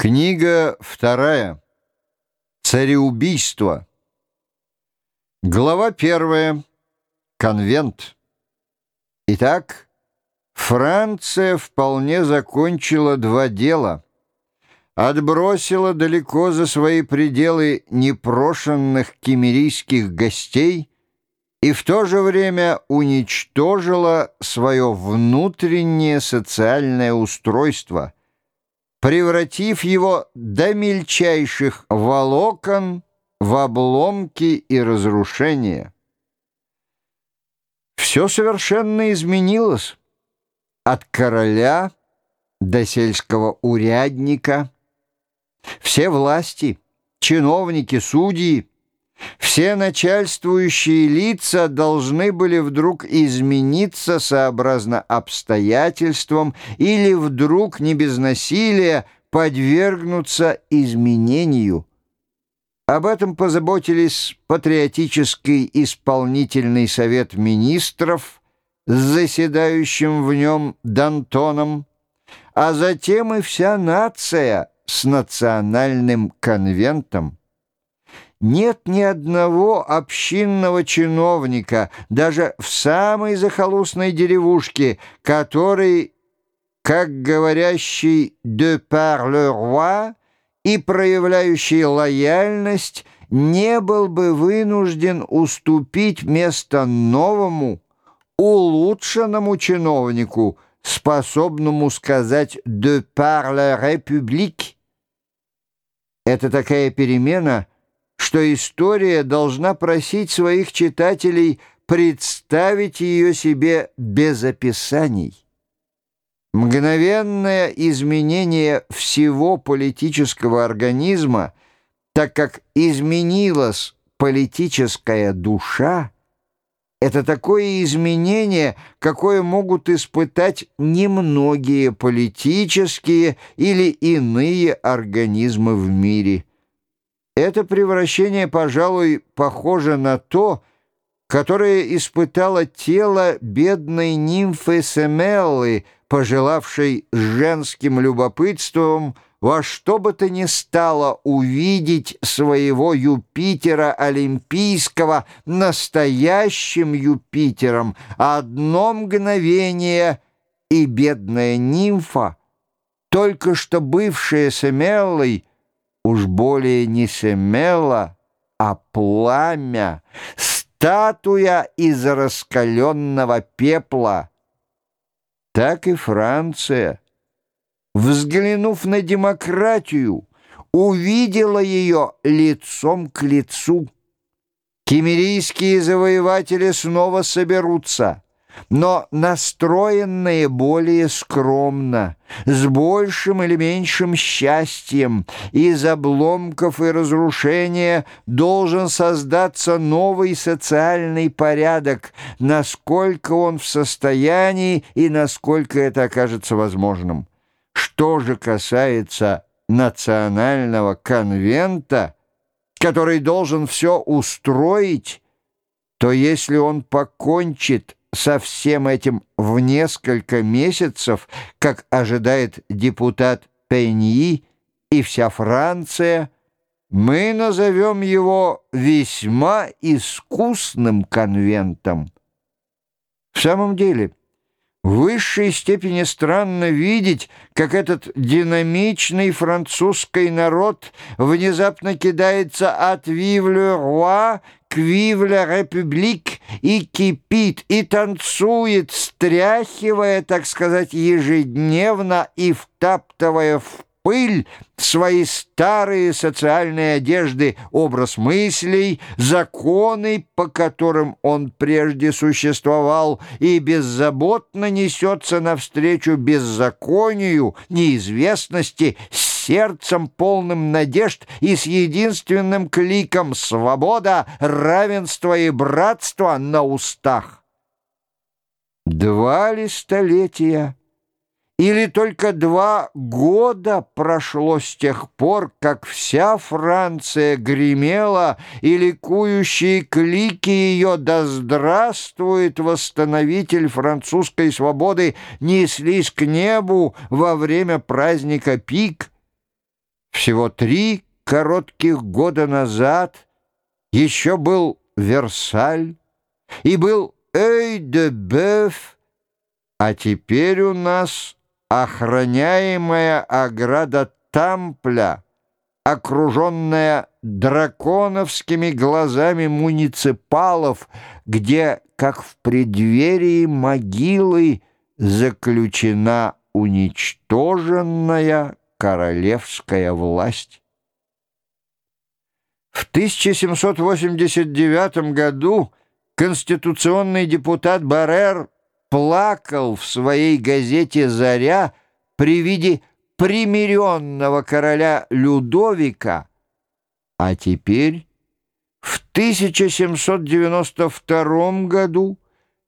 Книга вторая. Цареубийство. Глава первая. Конвент. Итак, Франция вполне закончила два дела. Отбросила далеко за свои пределы непрошенных кемерийских гостей и в то же время уничтожила свое внутреннее социальное устройство – превратив его до мельчайших волокон в обломки и разрушения. Все совершенно изменилось от короля до сельского урядника. Все власти, чиновники, судьи, все начальствующие лица должны были вдруг измениться сообразно обстоятельствам или вдруг не без насилия подвергнуться изменению. Об этом позаботились патриотический исполнительный совет министров с заседающим в нем Дантоном, а затем и вся нация с национальным конвентом. Нет ни одного общинного чиновника, даже в самой захолустной деревушке, который, как говорящий «de par le roi» и проявляющий лояльность, не был бы вынужден уступить место новому, улучшенному чиновнику, способному сказать «de par la République». Это такая перемена – что история должна просить своих читателей представить ее себе без описаний. Мгновенное изменение всего политического организма, так как изменилась политическая душа, это такое изменение, какое могут испытать немногие политические или иные организмы в мире – это превращение, пожалуй, похоже на то, которое испытало тело бедной нимфы Семеллы, пожелавшей женским любопытством во что бы то ни стало увидеть своего Юпитера Олимпийского настоящим Юпитером, одно мгновение, и бедная нимфа, только что бывшая Семеллой, уж более не семела, а пламя, статуя из раскаленного пепла. Так и Франция, взглянув на демократию, увидела ее лицом к лицу. Кемерийские завоеватели снова соберутся — но настроенные более скромно, с большим или меньшим счастьем. Из обломков и разрушения должен создаться новый социальный порядок, насколько он в состоянии и насколько это окажется возможным. Что же касается национального конвента, который должен все устроить, то если он покончит со всем этим в несколько месяцев, как ожидает депутат Пеньи и вся Франция, мы назовем его весьма искусным конвентом. В самом деле, в высшей степени странно видеть, как этот динамичный французский народ внезапно кидается от «Вивлю Руа» к «Вивля Републик» и кипит, и танцует, стряхивая, так сказать, ежедневно и втаптывая в пыль свои старые социальные одежды, образ мыслей, законы, по которым он прежде существовал, и беззаботно несется навстречу беззаконию, неизвестности, сердцем полным надежд и с единственным кликом «Свобода, равенство и братство» на устах. Два ли столетия или только два года прошло с тех пор, как вся Франция гремела, и ликующие клики ее «Да здравствует восстановитель французской свободы!» неслись к небу во время праздника Пик. Всего три коротких года назад еще был Версаль и был Эй-де-Беф, а теперь у нас охраняемая ограда Тампля, окруженная драконовскими глазами муниципалов, где, как в преддверии могилы, заключена уничтоженная королевская власть. В 1789 году конституционный депутат Баррер плакал в своей газете «Заря» при виде примиренного короля Людовика, а теперь в 1792 году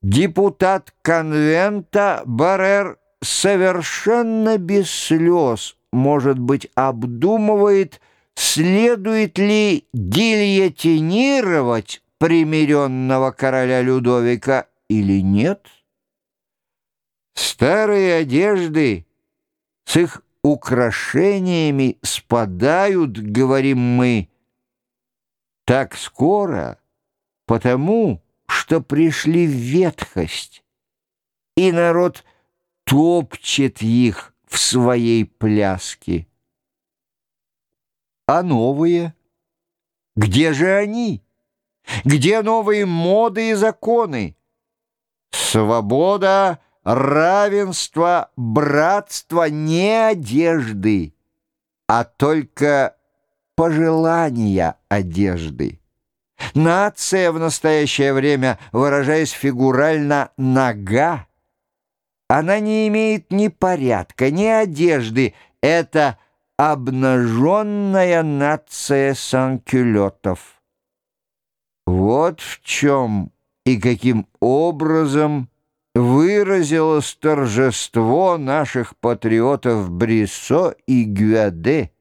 депутат конвента Баррер совершенно без слез, может быть, обдумывает, следует ли гильотинировать примиренного короля Людовика или нет. Старые одежды с их украшениями спадают, говорим мы, так скоро, потому что пришли в ветхость, и народ топчет их в своей пляске. А новые? Где же они? Где новые моды и законы? Свобода, равенство, братство не одежды, а только пожелания одежды. Нация в настоящее время, выражаясь фигурально, нога. Она не имеет ни порядка, ни одежды. Это обнаженная нация санкюлетов. Вот в чем и каким образом выразилось торжество наших патриотов Бриссо и Гюаде.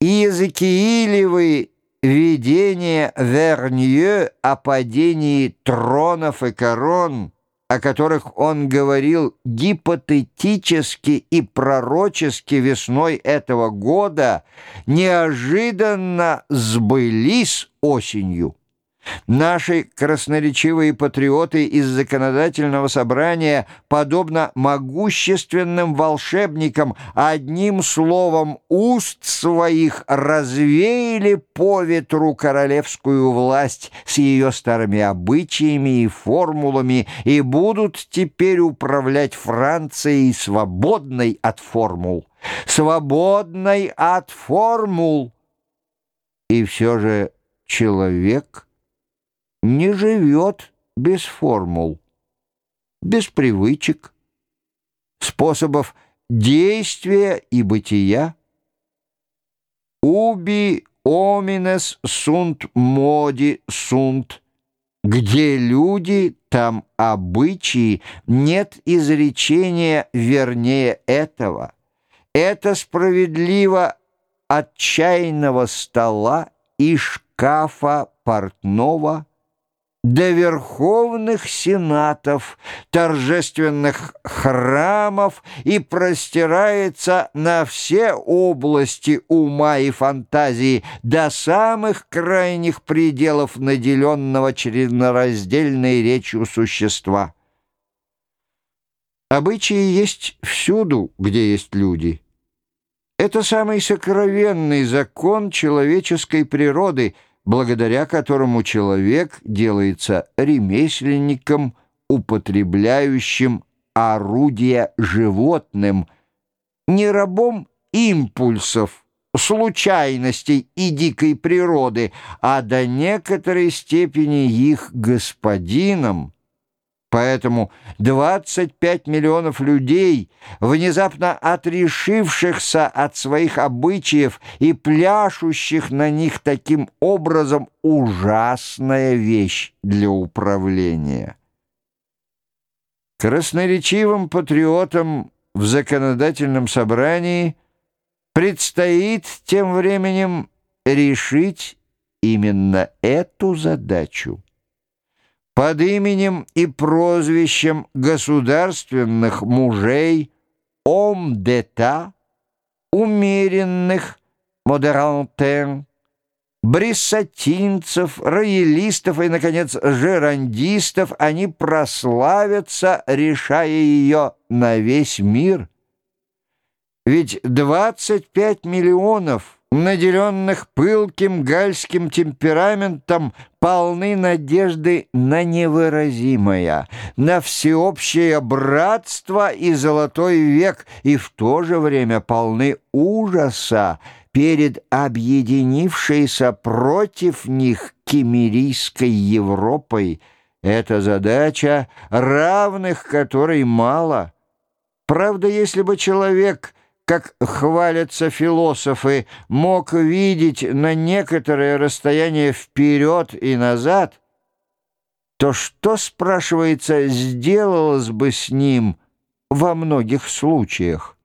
И языкиилевые видения Вернье о падении тронов и корон, о которых он говорил гипотетически и пророчески весной этого года, неожиданно сбылись осенью. Наши красноречивые патриоты из законодательного собрания, подобно могущественным волшебникам, одним словом уст своих развеяли по ветру королевскую власть с ее старыми обычаями и формулами и будут теперь управлять Францией свободной от формул. Свободной от формул. И все же человек — не живет без формул, без привычек, способов действия и бытия. Уби оминес сунт моди сунт. Где люди, там обычаи, нет изречения вернее этого. Это справедливо отчаянного стола и шкафа портного – до верховных сенатов, торжественных храмов и простирается на все области ума и фантазии, до самых крайних пределов наделенного членораздельной речью существа. Обычаи есть всюду, где есть люди. Это самый сокровенный закон человеческой природы — благодаря которому человек делается ремесленником, употребляющим орудия животным, не рабом импульсов, случайностей и дикой природы, а до некоторой степени их господином. Поэтому 25 миллионов людей, внезапно отрешившихся от своих обычаев и пляшущих на них таким образом, ужасная вещь для управления. Красноречивым патриотам в законодательном собрании предстоит тем временем решить именно эту задачу под именем и прозвищем государственных мужей ом-дета умеренных, модерантен, бриссатинцев, роялистов и, наконец, жерандистов, они прославятся, решая ее на весь мир. Ведь 25 миллионов наделенных пылким гальским темпераментом, полны надежды на невыразимое, на всеобщее братство и золотой век, и в то же время полны ужаса перед объединившейся против них кемерийской Европой. Эта задача, равных которой мало. Правда, если бы человек как хвалятся философы, мог видеть на некоторое расстояние вперед и назад, то что, спрашивается, сделалось бы с ним во многих случаях?